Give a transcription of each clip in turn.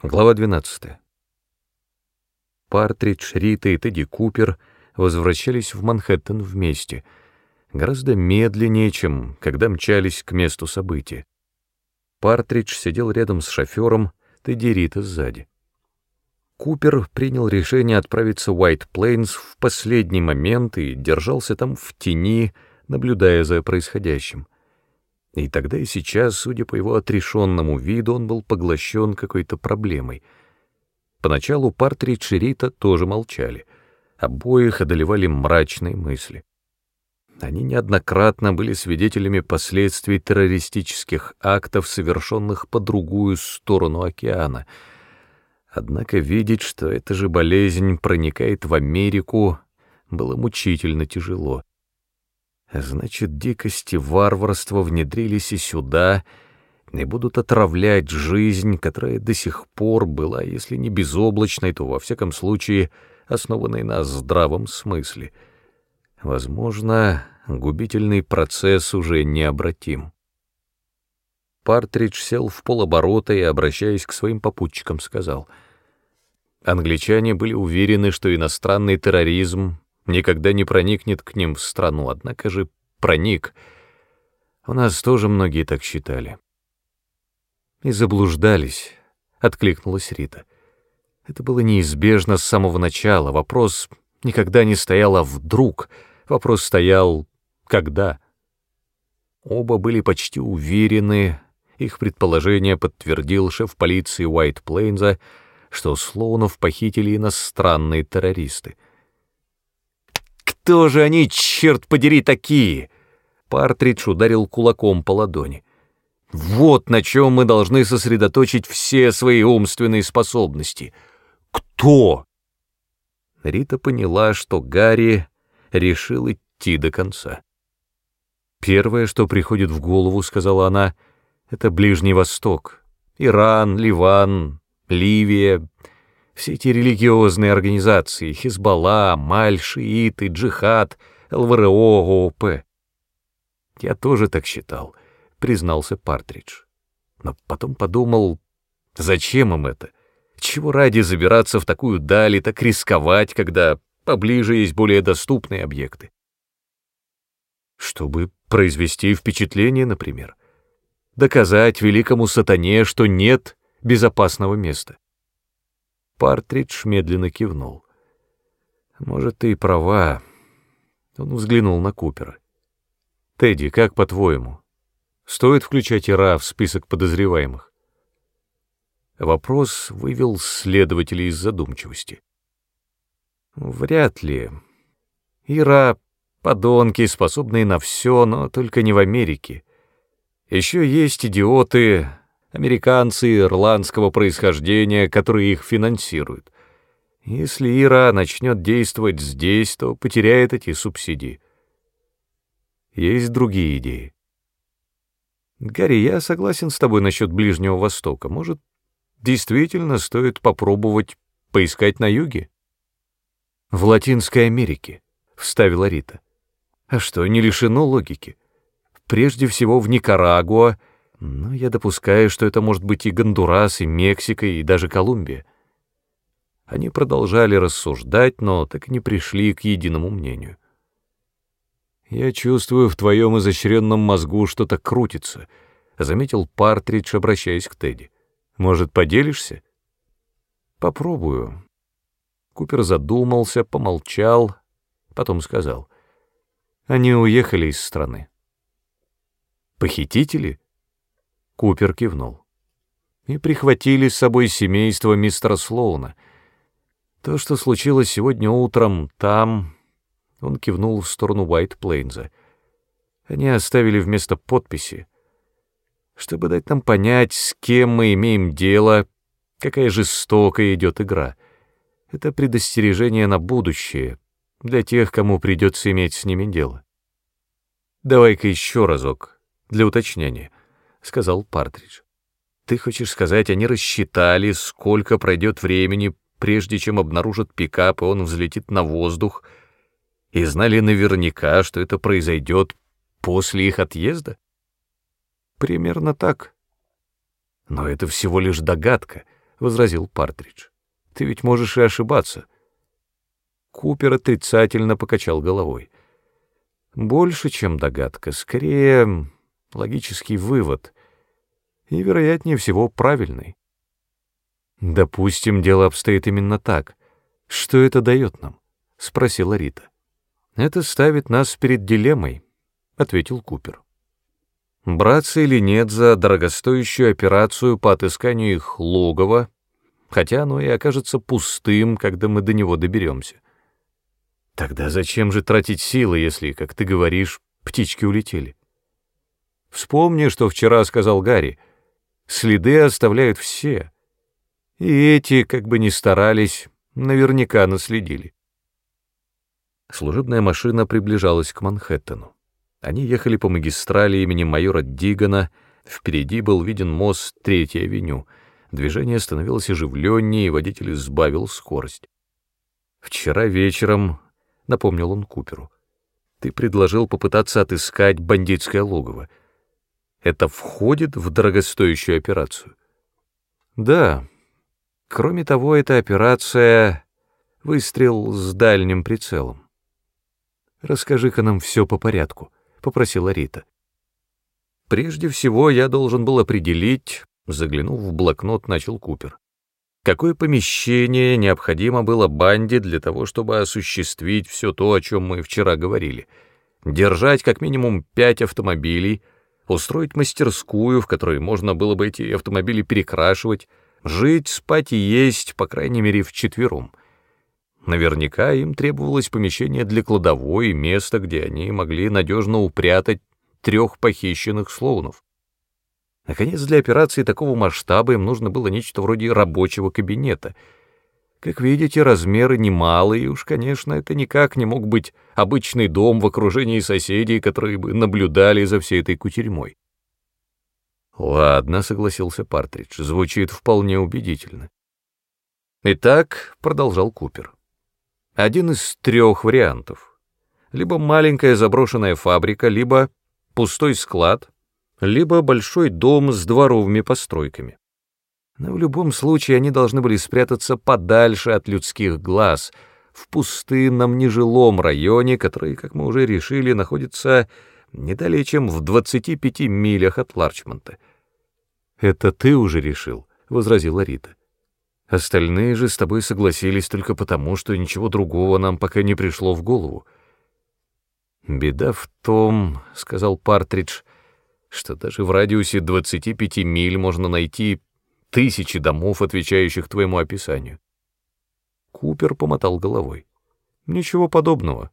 Глава 12. Партридж, Рита и Тедди Купер возвращались в Манхэттен вместе, гораздо медленнее, чем когда мчались к месту события. Партридж сидел рядом с шофером, Тедди Рита сзади. Купер принял решение отправиться в Уайт Плейнс в последний момент и держался там в тени, наблюдая за происходящим. И тогда и сейчас, судя по его отрешенному виду, он был поглощен какой-то проблемой. Поначалу Партридж и Рита тоже молчали. Обоих одолевали мрачные мысли. Они неоднократно были свидетелями последствий террористических актов, совершенных по другую сторону океана. Однако видеть, что эта же болезнь проникает в Америку, было мучительно тяжело. Значит, дикости варварства внедрились и сюда, и будут отравлять жизнь, которая до сих пор была, если не безоблачной, то, во всяком случае, основанной на здравом смысле. Возможно, губительный процесс уже необратим. Партридж сел в полоборота и, обращаясь к своим попутчикам, сказал, «Англичане были уверены, что иностранный терроризм никогда не проникнет к ним в страну, однако же проник. У нас тоже многие так считали. И заблуждались, — откликнулась Рита. Это было неизбежно с самого начала. Вопрос никогда не стоял, а вдруг. Вопрос стоял «когда?». Оба были почти уверены, их предположение подтвердил шеф полиции Уайт Плейнза, что Слоунов похитили иностранные террористы — кто же они, черт подери, такие? Партридж ударил кулаком по ладони. Вот на чем мы должны сосредоточить все свои умственные способности. Кто? Рита поняла, что Гарри решил идти до конца. Первое, что приходит в голову, сказала она, это Ближний Восток. Иран, Ливан, Ливия, все эти религиозные организации — Хизбалла, Маль, шииты, джихад, ЛВРО, ООП. Я тоже так считал, признался Партридж. Но потом подумал, зачем им это? Чего ради забираться в такую даль и так рисковать, когда поближе есть более доступные объекты? Чтобы произвести впечатление, например. Доказать великому сатане, что нет безопасного места. Партридж медленно кивнул. «Может, ты и права». Он взглянул на Купера. «Тедди, как по-твоему, стоит включать Ира в список подозреваемых?» Вопрос вывел следователей из задумчивости. «Вряд ли. Ира — подонки, способные на все, но только не в Америке. Еще есть идиоты, американцы ирландского происхождения, которые их финансируют. Если Ира начнет действовать здесь, то потеряет эти субсидии. Есть другие идеи. Гарри, я согласен с тобой насчет Ближнего Востока. Может, действительно стоит попробовать поискать на юге? В Латинской Америке, — вставила Рита. А что, не лишено логики? Прежде всего в Никарагуа но я допускаю, что это может быть и Гондурас, и Мексика, и даже Колумбия. Они продолжали рассуждать, но так и не пришли к единому мнению. «Я чувствую в твоем изощренном мозгу что-то крутится», — заметил Партридж, обращаясь к Тедди. «Может, поделишься?» «Попробую». Купер задумался, помолчал, потом сказал. «Они уехали из страны». «Похитители?» Купер кивнул. И прихватили с собой семейство мистера Слоуна. То, что случилось сегодня утром там... Он кивнул в сторону Уайт Плейнза. Они оставили вместо подписи, чтобы дать нам понять, с кем мы имеем дело, какая жестокая идет игра. Это предостережение на будущее, для тех, кому придется иметь с ними дело. Давай-ка еще разок, для уточнения. — сказал Партридж. «Ты хочешь сказать, они рассчитали, сколько пройдет времени, прежде чем обнаружат пикап, и он взлетит на воздух, и знали наверняка, что это произойдет после их отъезда?» «Примерно так». «Но это всего лишь догадка», —— возразил Партридж. «Ты ведь можешь и ошибаться». Купер отрицательно покачал головой. «Больше, чем догадка, скорее логический вывод, и, вероятнее всего, правильный. Допустим, дело обстоит именно так. Что это дает нам?» — спросила Рита. «Это ставит нас перед дилеммой», — ответил Купер. «Браться или нет за дорогостоящую операцию по отысканию их логова, хотя оно и окажется пустым, когда мы до него доберемся. Тогда зачем же тратить силы, если, как ты говоришь, птички улетели? Вспомни, что вчера сказал Гарри. Следы оставляют все. И эти, как бы ни старались, наверняка наследили. Служебная машина приближалась к Манхэттену. Они ехали по магистрали имени майора Дигана, впереди был виден мост Третьей авеню. Движение становилось оживленнее, и водитель сбавил скорость. «Вчера вечером», — напомнил он Куперу, — «ты предложил попытаться отыскать бандитское логово. Это входит в дорогостоящую операцию?» «Да. Кроме того, эта операция — выстрел с дальним прицелом. «Расскажи-ка нам все по порядку», — попросила Рита. «Прежде всего я должен был определить», — заглянув в блокнот, начал Купер, «какое помещение необходимо было банде для того, чтобы осуществить все то, о чем мы вчера говорили. Держать как минимум пять автомобилей, устроить мастерскую, в которой можно было бы эти автомобили перекрашивать, жить, спать и есть, по крайней мере, вчетвером». Наверняка им требовалось помещение для кладовой место, где они могли надежно упрятать трех похищенных слоунов. Наконец, для операции такого масштаба им нужно было нечто вроде рабочего кабинета. Как видите, размеры немалые, уж, конечно, это никак не мог быть обычный дом в окружении соседей, которые бы наблюдали за всей этой кутерьмой. «Ладно», — согласился Партридж, — звучит вполне убедительно. «Итак», — продолжал Купер, — один из трех вариантов. Либо маленькая заброшенная фабрика, либо пустой склад, либо большой дом с дворовыми постройками. Но в любом случае они должны были спрятаться подальше от людских глаз, в пустынном нежилом районе, который, как мы уже решили, находится не далее, чем в 25 милях от Ларчмонта. «Это ты уже решил», — возразила Рита. Остальные же с тобой согласились только потому, что ничего другого нам пока не пришло в голову. «Беда в том, — сказал Партридж, — что даже в радиусе 25 миль можно найти тысячи домов, отвечающих твоему описанию». Купер помотал головой. «Ничего подобного.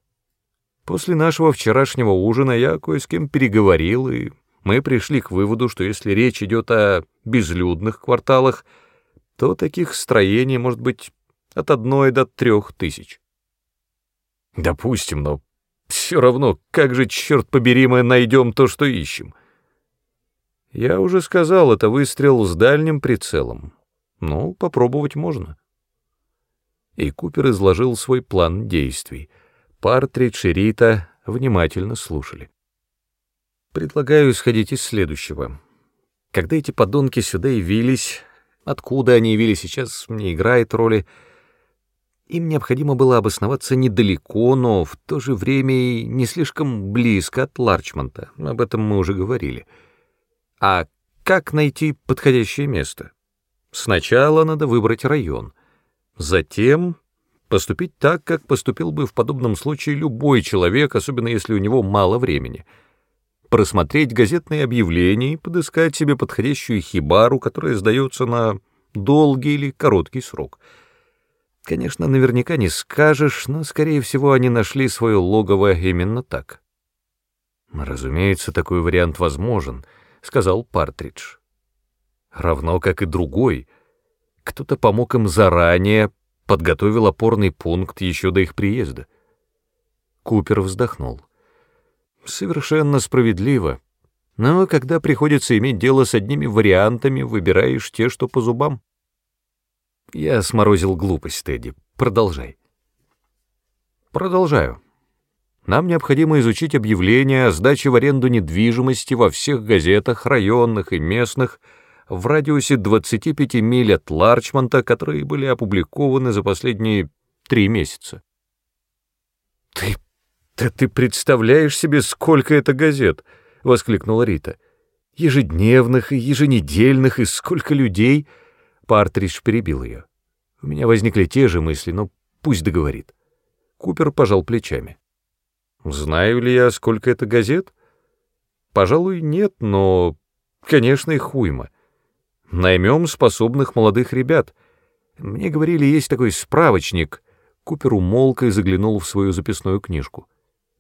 После нашего вчерашнего ужина я кое с кем переговорил, и мы пришли к выводу, что если речь идет о безлюдных кварталах — то таких строений может быть от одной до трех тысяч. Допустим, но все равно, как же, черт побери, мы найдем то, что ищем? Я уже сказал, это выстрел с дальним прицелом. Ну, попробовать можно. И Купер изложил свой план действий. Партридж и Рита внимательно слушали. Предлагаю исходить из следующего. Когда эти подонки сюда явились, Откуда они явились сейчас, не играет роли. Им необходимо было обосноваться недалеко, но в то же время и не слишком близко от Ларчмонта. Об этом мы уже говорили. А как найти подходящее место? Сначала надо выбрать район. Затем поступить так, как поступил бы в подобном случае любой человек, особенно если у него мало времени — просмотреть газетные объявления и подыскать себе подходящую хибару, которая сдается на долгий или короткий срок. Конечно, наверняка не скажешь, но, скорее всего, они нашли свое логово именно так. «Разумеется, такой вариант возможен», — сказал Партридж. «Равно как и другой. Кто-то помог им заранее, подготовил опорный пункт еще до их приезда». Купер вздохнул. Совершенно справедливо. Но когда приходится иметь дело с одними вариантами, выбираешь те, что по зубам. Я сморозил глупость, Тедди. Продолжай. Продолжаю. Нам необходимо изучить объявления о сдаче в аренду недвижимости во всех газетах, районных и местных, в радиусе 25 миль от Ларчмонта, которые были опубликованы за последние три месяца. «Ты... да ты представляешь себе, сколько это газет!» — воскликнула Рита. «Ежедневных и еженедельных, и сколько людей!» Партридж перебил ее. У меня возникли те же мысли, но пусть договорит. Купер пожал плечами. Знаю ли я, сколько это газет? Пожалуй, нет, но, конечно, их уйма. Наймем способных молодых ребят. Мне говорили, есть такой справочник. Купер умолк и заглянул в свою записную книжку.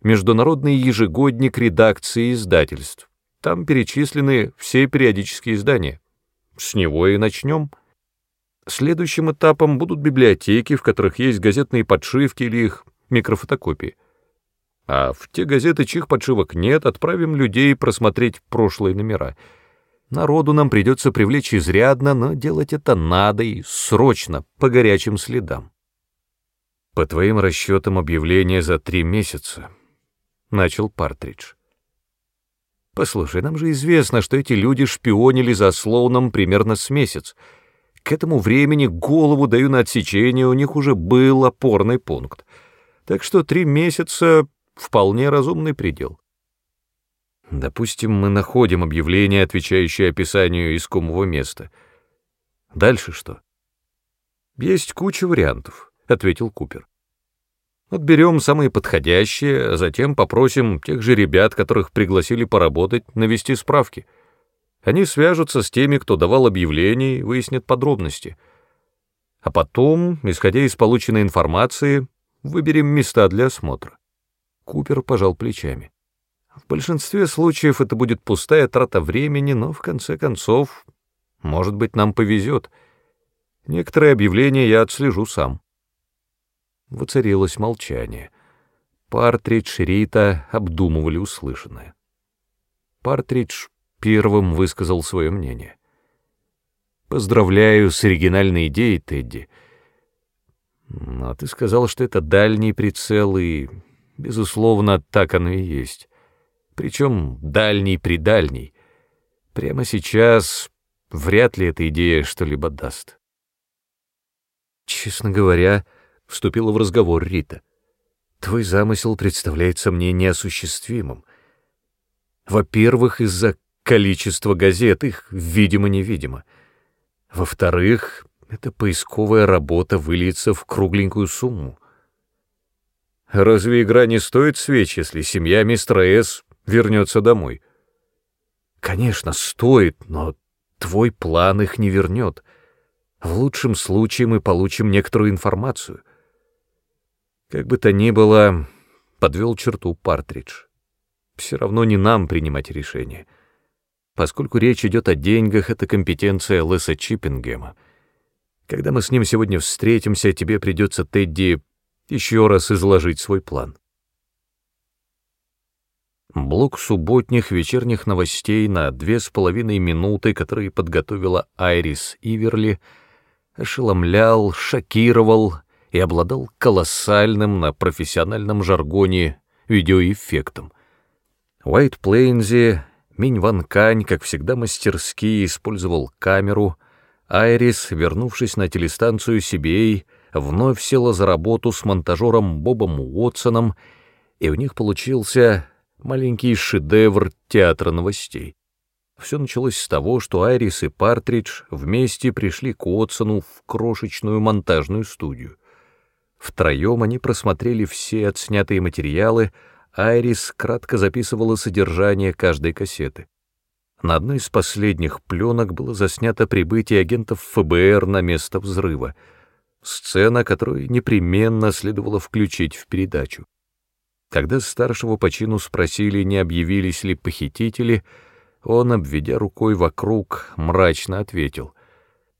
Международный ежегодник редакции издательств. Там перечислены все периодические издания. С него и начнем. Следующим этапом будут библиотеки, в которых есть газетные подшивки или их микрофотокопии. А в те газеты, чьих подшивок нет, отправим людей просмотреть прошлые номера. Народу нам придется привлечь изрядно, но делать это надо и срочно, по горячим следам. По твоим расчетам объявление за три месяца, — начал Партридж. Послушай, нам же известно, что эти люди шпионили за Слоуном примерно с месяц — к этому времени голову даю на отсечение, у них уже был опорный пункт. Так что три месяца — вполне разумный предел. Допустим, мы находим объявление, отвечающее описанию искомого места. Дальше что? Есть куча вариантов, — ответил Купер. Отберем самые подходящие, а затем попросим тех же ребят, которых пригласили поработать, навести справки — они свяжутся с теми, кто давал объявление, и выяснят подробности. А потом, исходя из полученной информации, выберем места для осмотра. Купер пожал плечами. В большинстве случаев это будет пустая трата времени, но в конце концов, может быть, нам повезет. Некоторые объявления я отслежу сам. Воцарилось молчание. Партридж и Рита обдумывали услышанное. Партридж первым высказал свое мнение. «Поздравляю с оригинальной идеей, Тедди. Но ты сказал, что это дальний прицел, и, безусловно, так оно и есть. Причем дальний-предальний. Прямо сейчас вряд ли эта идея что-либо даст». «Честно говоря», — вступила в разговор Рита, — «твой замысел представляется мне неосуществимым. Во-первых, из-за количество газет, их видимо-невидимо. Во-вторых, эта поисковая работа выльется в кругленькую сумму. Разве игра не стоит свеч, если семья мистера С вернется домой? Конечно, стоит, но твой план их не вернет. В лучшем случае мы получим некоторую информацию. Как бы то ни было, подвел черту Партридж. Все равно не нам принимать решение. Поскольку речь идет о деньгах, это компетенция Леса Чиппингема. Когда мы с ним сегодня встретимся, тебе придется, Тедди, еще раз изложить свой план. Блок субботних вечерних новостей на две с половиной минуты, которые подготовила Айрис Иверли, ошеломлял, шокировал и обладал колоссальным на профессиональном жаргоне видеоэффектом. Уайт Плейнзи Минь Ван Кань, как всегда мастерски, использовал камеру. Айрис, вернувшись на телестанцию CBA, вновь села за работу с монтажером Бобом Уотсоном, и у них получился маленький шедевр театра новостей. Все началось с того, что Айрис и Партридж вместе пришли к Уотсону в крошечную монтажную студию. Втроем они просмотрели все отснятые материалы, Айрис кратко записывала содержание каждой кассеты. На одной из последних пленок было заснято прибытие агентов ФБР на место взрыва, сцена, которую непременно следовало включить в передачу. Когда старшего по чину спросили, не объявились ли похитители, он, обведя рукой вокруг, мрачно ответил.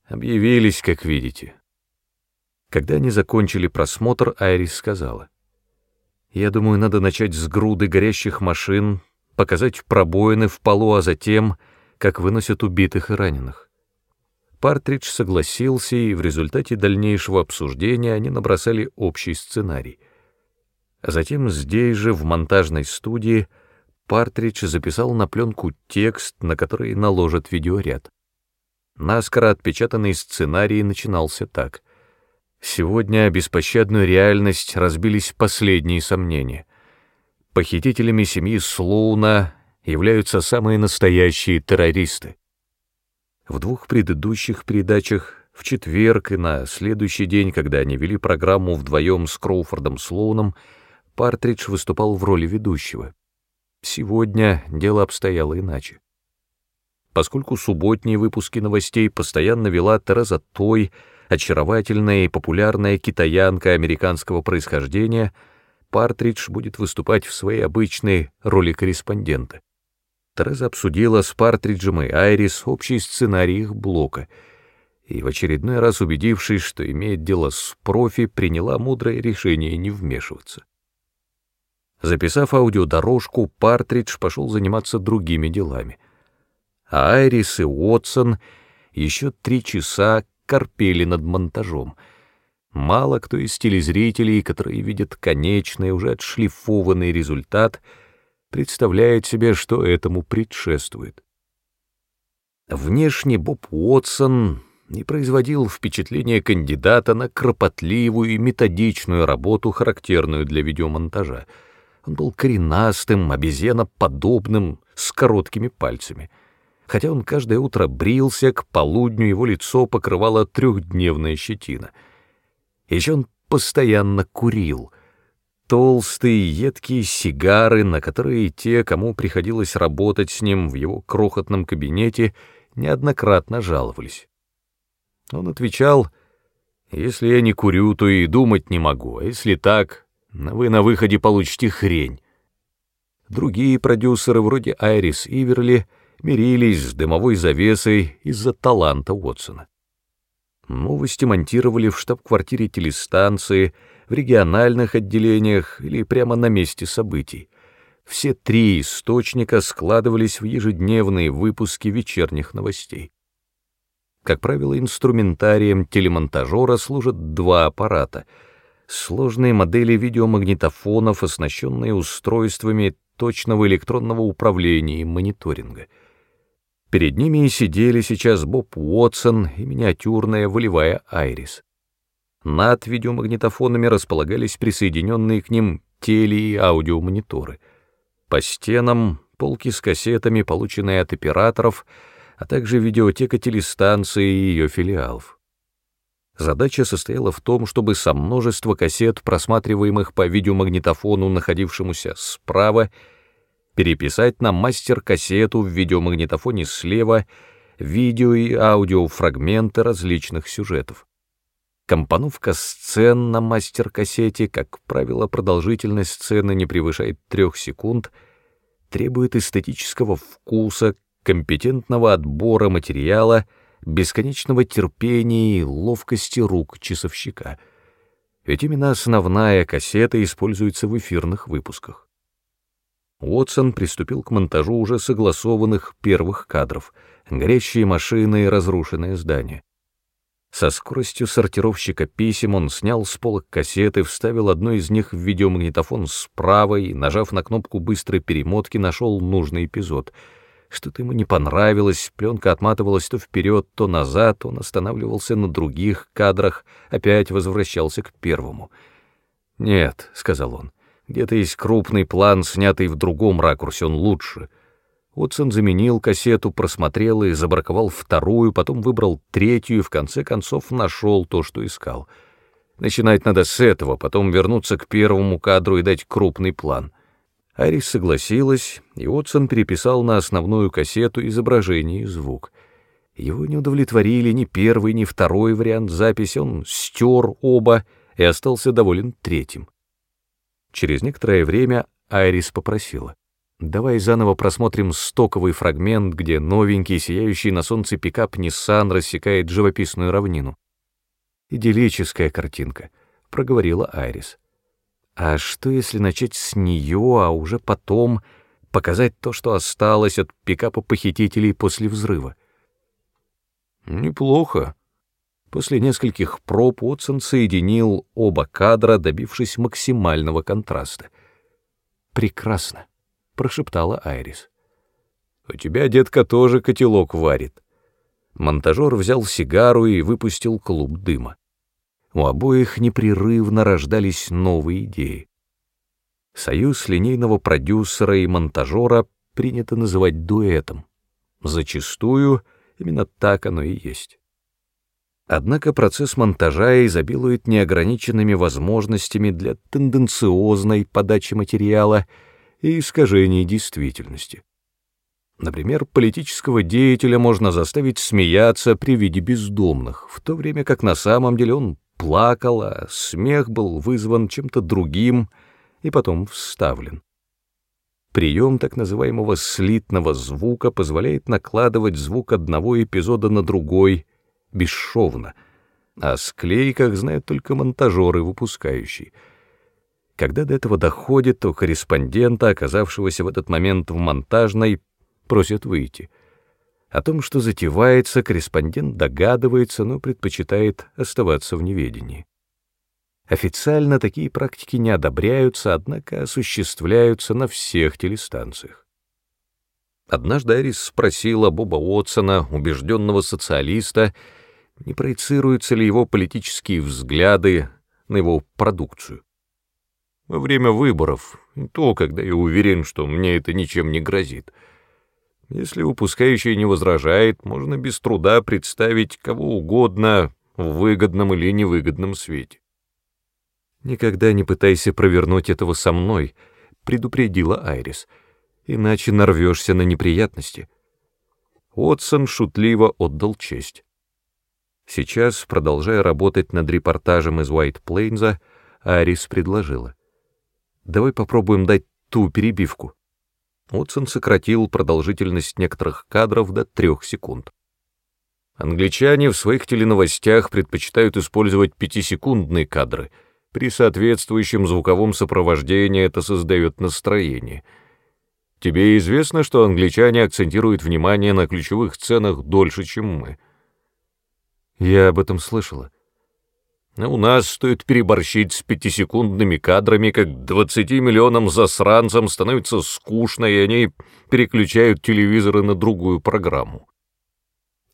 «Объявились, как видите». Когда они закончили просмотр, Айрис сказала. Я думаю, надо начать с груды горящих машин, показать пробоины в полу, а затем, как выносят убитых и раненых. Партридж согласился, и в результате дальнейшего обсуждения они набросали общий сценарий. А затем здесь же, в монтажной студии, Партридж записал на пленку текст, на который наложат видеоряд. Наскоро отпечатанный сценарий начинался так. Сегодня беспощадную реальность разбились последние сомнения. Похитителями семьи Слоуна являются самые настоящие террористы. В двух предыдущих передачах, в четверг и на следующий день, когда они вели программу вдвоем с Кроуфордом Слоуном, Партридж выступал в роли ведущего. Сегодня дело обстояло иначе. Поскольку субботние выпуски новостей постоянно вела Тереза Той, очаровательная и популярная китаянка американского происхождения, Партридж будет выступать в своей обычной роли корреспондента. Тереза обсудила с Партриджем и Айрис общий сценарий их блока и, в очередной раз убедившись, что имеет дело с профи, приняла мудрое решение не вмешиваться. Записав аудиодорожку, Партридж пошел заниматься другими делами. А Айрис и Уотсон еще три часа корпели над монтажом. Мало кто из телезрителей, которые видят конечный, уже отшлифованный результат — представляет себе, что этому предшествует. Внешне Боб Уотсон не производил впечатления кандидата на кропотливую и методичную работу, характерную для видеомонтажа. Он был коренастым, обезьяноподобным, с короткими пальцами. Хотя он каждое утро брился, к полудню его лицо покрывала трехдневная щетина. Еще он постоянно курил — толстые, едкие сигары, на которые те, кому приходилось работать с ним в его крохотном кабинете, неоднократно жаловались. Он отвечал, «Если я не курю, то и думать не могу, а если так, вы на выходе получите хрень». Другие продюсеры, вроде Айрис Иверли, мирились с дымовой завесой из-за таланта Уотсона. Новости монтировали в штаб-квартире телестанции, в региональных отделениях или прямо на месте событий. Все три источника складывались в ежедневные выпуски вечерних новостей. Как правило, инструментарием телемонтажера служат два аппарата — сложные модели видеомагнитофонов, оснащенные устройствами точного электронного управления и мониторинга. Перед ними и сидели сейчас Боб Уотсон и миниатюрная волевая Айрис. Над видеомагнитофонами располагались присоединенные к ним теле- и аудиомониторы. По стенам — полки с кассетами, полученные от операторов, а также видеотека телестанции и ее филиалов. Задача состояла в том, чтобы со множества кассет, просматриваемых по видеомагнитофону, находившемуся справа, переписать на мастер-кассету в видеомагнитофоне слева видео и аудиофрагменты различных сюжетов. Компоновка сцен на мастер-кассете, как правило, продолжительность сцены не превышает трех секунд, требует эстетического вкуса, компетентного отбора материала, бесконечного терпения и ловкости рук часовщика. Ведь именно основная кассета используется в эфирных выпусках. Уотсон приступил к монтажу уже согласованных первых кадров — горящие машины и разрушенное здание. Со скоростью сортировщика писем он снял с полок кассеты, вставил одну из них в видеомагнитофон справа и, нажав на кнопку быстрой перемотки, нашел нужный эпизод. Что-то ему не понравилось, пленка отматывалась то вперед, то назад, он останавливался на других кадрах, опять возвращался к первому. «Нет», — сказал он, — «где-то есть крупный план, снятый в другом ракурсе, он лучше». Утсон заменил кассету, просмотрел и забраковал вторую, потом выбрал третью и в конце концов нашел то, что искал. Начинать надо с этого, потом вернуться к первому кадру и дать крупный план. Арис согласилась, и Утсон переписал на основную кассету изображение и звук. Его не удовлетворили ни первый, ни второй вариант записи, он стер оба и остался доволен третьим. Через некоторое время Айрис попросила — Давай заново просмотрим стоковый фрагмент, где новенький, сияющий на солнце пикап Nissan рассекает живописную равнину. «Идиллическая картинка», — проговорила Айрис. «А что, если начать с нее, а уже потом показать то, что осталось от пикапа похитителей после взрыва?» «Неплохо». После нескольких проб Уотсон соединил оба кадра, добившись максимального контраста. «Прекрасно» прошептала Айрис. «У тебя, детка, тоже котелок варит. Монтажер взял сигару и выпустил клуб дыма. У обоих непрерывно рождались новые идеи. Союз линейного продюсера и монтажера принято называть дуэтом. Зачастую именно так оно и есть. Однако процесс монтажа изобилует неограниченными возможностями для тенденциозной подачи материала и искажений действительности. Например, политического деятеля можно заставить смеяться при виде бездомных, в то время как на самом деле он плакал, а смех был вызван чем-то другим и потом вставлен. Прием так называемого слитного звука позволяет накладывать звук одного эпизода на другой бесшовно, о склейках знают только монтажеры, выпускающие — когда до этого доходит, то корреспондента, оказавшегося в этот момент в монтажной, просят выйти. О том, что затевается, корреспондент догадывается, но предпочитает оставаться в неведении. Официально такие практики не одобряются, однако осуществляются на всех телестанциях. Однажды Арис спросила Боба Уотсона, убежденного социалиста, не проецируются ли его политические взгляды на его продукцию во время выборов, то, когда я уверен, что мне это ничем не грозит. Если выпускающий не возражает, можно без труда представить кого угодно в выгодном или невыгодном свете. «Никогда не пытайся провернуть этого со мной», — предупредила Айрис, «иначе нарвешься на неприятности». Отсон шутливо отдал честь. Сейчас, продолжая работать над репортажем из Уайт Плейнза, Айрис предложила — Давай попробуем дать ту перебивку. Утсон сократил продолжительность некоторых кадров до трех секунд. Англичане в своих теленовостях предпочитают использовать пятисекундные кадры. При соответствующем звуковом сопровождении это создает настроение. Тебе известно, что англичане акцентируют внимание на ключевых сценах дольше, чем мы? Я об этом слышала. У нас стоит переборщить с пятисекундными кадрами, как двадцати миллионам засранцам становится скучно, и они переключают телевизоры на другую программу.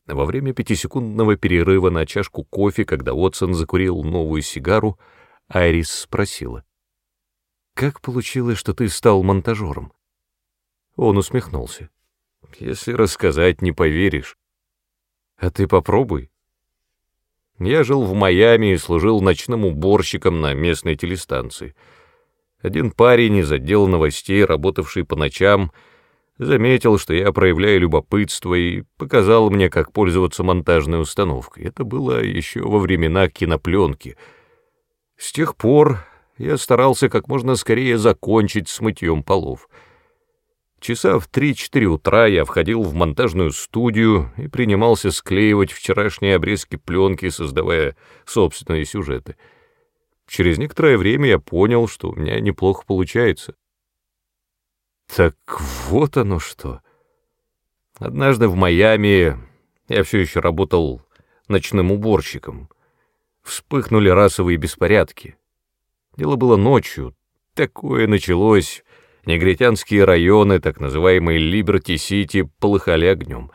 Во время пятисекундного перерыва на чашку кофе, когда Уотсон закурил новую сигару, Айрис спросила. «Как получилось, что ты стал монтажером?» Он усмехнулся. «Если рассказать, не поверишь. А ты попробуй. Я жил в Майами и служил ночным уборщиком на местной телестанции. Один парень из отдела новостей, работавший по ночам, заметил, что я проявляю любопытство и показал мне, как пользоваться монтажной установкой. Это было еще во времена кинопленки. С тех пор я старался как можно скорее закончить с мытьем полов — Часа в 3-4 утра я входил в монтажную студию и принимался склеивать вчерашние обрезки пленки, создавая собственные сюжеты. Через некоторое время я понял, что у меня неплохо получается. Так вот оно что. Однажды в Майами я все еще работал ночным уборщиком. Вспыхнули расовые беспорядки. Дело было ночью. Такое началось Негритянские районы, так называемые Либерти-Сити, полыхали огнем.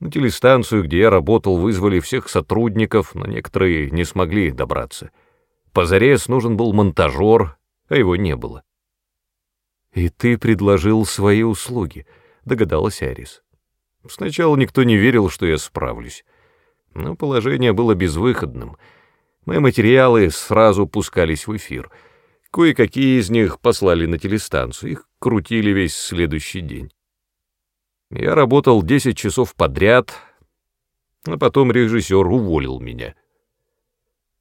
На телестанцию, где я работал, вызвали всех сотрудников, но некоторые не смогли добраться. Позарез нужен был монтажер, а его не было. «И ты предложил свои услуги», — догадалась Арис. Сначала никто не верил, что я справлюсь. Но положение было безвыходным. Мои материалы сразу пускались в эфир — Кое-какие из них послали на телестанцию, их крутили весь следующий день. Я работал 10 часов подряд, а потом режиссер уволил меня.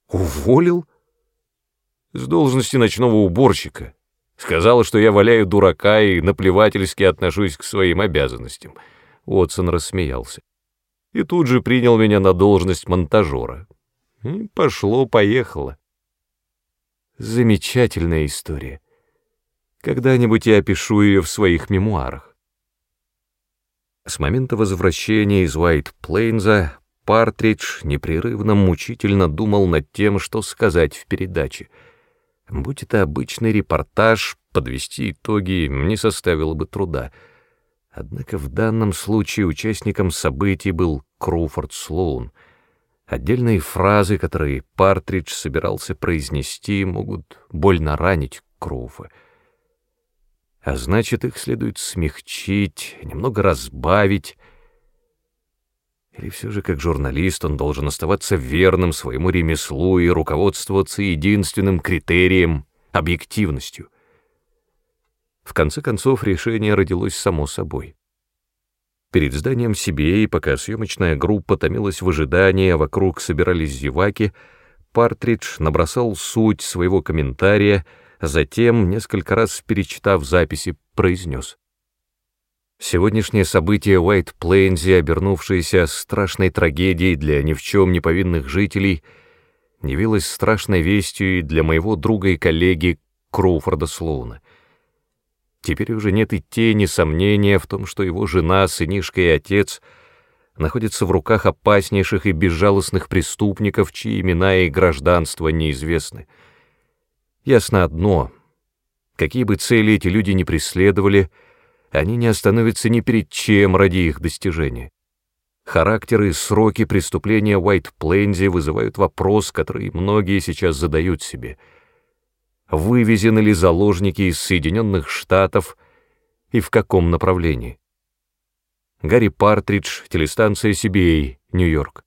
Уволил? С должности ночного уборщика. Сказал, что я валяю дурака и наплевательски отношусь к своим обязанностям. Уотсон рассмеялся. И тут же принял меня на должность монтажера. И пошло-поехало. Замечательная история. Когда-нибудь я опишу ее в своих мемуарах. С момента возвращения из Уайт Плейнза Партридж непрерывно мучительно думал над тем, что сказать в передаче. Будь это обычный репортаж, подвести итоги не составило бы труда. Однако в данном случае участником событий был Круфорд Слоун. Отдельные фразы, которые Партридж собирался произнести, могут больно ранить Круфа. А значит, их следует смягчить, немного разбавить. Или все же, как журналист, он должен оставаться верным своему ремеслу и руководствоваться единственным критерием — объективностью. В конце концов, решение родилось само собой. Перед зданием CBA, пока съемочная группа томилась в ожидании, а вокруг собирались зеваки, Партридж набросал суть своего комментария, затем, несколько раз перечитав записи, произнес. Сегодняшнее событие в Уайт-Плейнзе, обернувшееся страшной трагедией для ни в чем не повинных жителей, явилось страшной вестью и для моего друга и коллеги Кроуфорда Слоуна — Теперь уже нет и тени сомнения в том, что его жена, сынишка и отец находятся в руках опаснейших и безжалостных преступников, чьи имена и гражданства неизвестны. Ясно одно — какие бы цели эти люди ни преследовали, они не остановятся ни перед чем ради их достижения. Характер и сроки преступления Уайт-Плейнзи вызывают вопрос, который многие сейчас задают себе — вывезены ли заложники из Соединенных Штатов и в каком направлении. Гарри Партридж, телестанция CBA, Нью-Йорк.